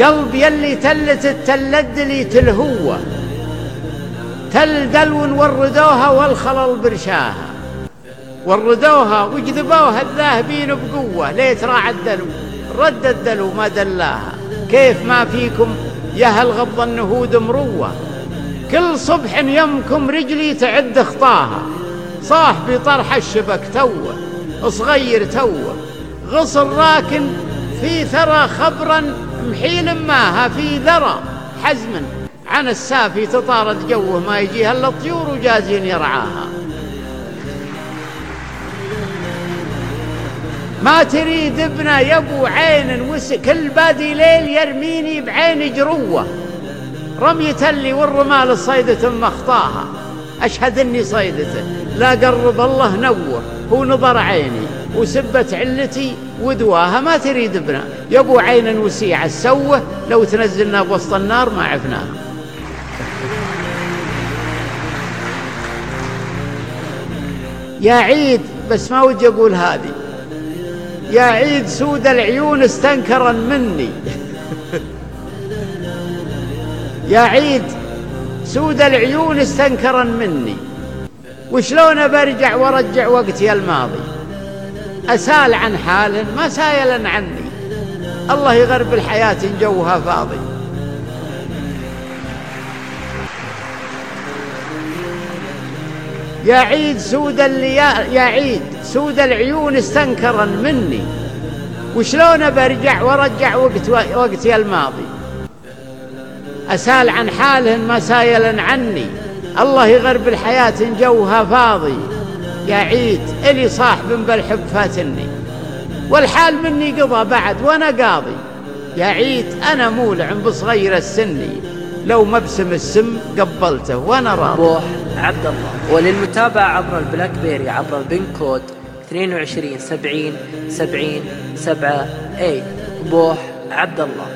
قلب يلي تلت التلد لي تلهوة تل دلو وردوها والخلل برشاها. وردوها وجذبوها الذاهبين بقوة ليت راع الدلو رد الدلو ما دلاها. كيف ما فيكم يا هل غض النهود مروة؟ كل صبح يمكم رجلي تعد خطاها. صاح بطرح الشبك توه. صغير توه غصن راكن في ثرى خبرا محيل ماها في ذرى حزم عن السافي تطارد جوه ما يجيها الا الطيور وجازين يرعاها. ما تريد ابنه يبو عين وس كل بادي ليل يرميني بعين جروة. رمية اللي والرمال الصيدة مخطاها أشهد أني صيدته لا قرب الله نوه هو نظر عيني وسبت علتي ودواها ما تريد ابنه يبو عين وسيعة سوه لو تنزلنا بوسط النار ما عفناها يا عيد بس ما ودي أقول هذه. يا عيد سود العيون استنكرا مني. يا عيد سود العيون استنكرا مني. وشلون برجع وارجع وقتي الماضي؟ أسال عن حال ما سايلا عني. الله يغرب الحياة جوها فاضي. يا عيد سود الليال يا عيد سود العيون استنكرا مني. وشلون برجع وارجع وقت وقتي الماضي؟ أسأل عن حالهن ما سايلا عني. الله يغرب الحياة جوها فاضي. يا عيد إلي صاحب بالحب فاتني. والحال مني قضى بعد وأنا قاضي. يا عيد أنا مولع بصغير السني لو مبسم السم قبلته وأنا راضي. بوح عبد الله وللمتابعة عبر ال BlackBerry عبر ال PIN code 22 70 70 7 8 بوح عبد الله